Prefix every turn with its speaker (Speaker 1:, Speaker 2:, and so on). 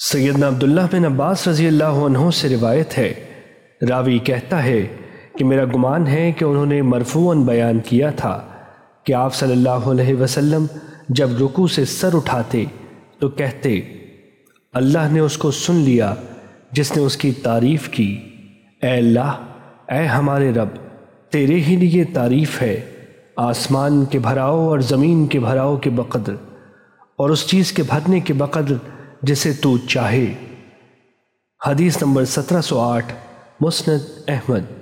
Speaker 1: سیدنا عبداللہ بن عباس رضی اللہ عنہ سے روایت ہے۔ راوی کہتا ہے کہ میرا گمان ہے کہ انہوں نے مرفوعاً بیان کیا تھا کہ آپ صلی اللہ علیہ وسلم جب رکو سے سر اٹھاتے تو کہتے، اللہ نے اس کو سن لیا، جس نے اس کی تعریف کی۔ اے اللہ، اے ہمارے رب، تیرے ہی لیے تعریف ہے، آسمان کے بھراؤ اور زمین کے بھراؤ کے بقدر۔ اور اس چیز کے بھرنے کے بقدر جسے تو چاہے۔ حدیث نمبر سترہ سو آٹھ مسند احمد۔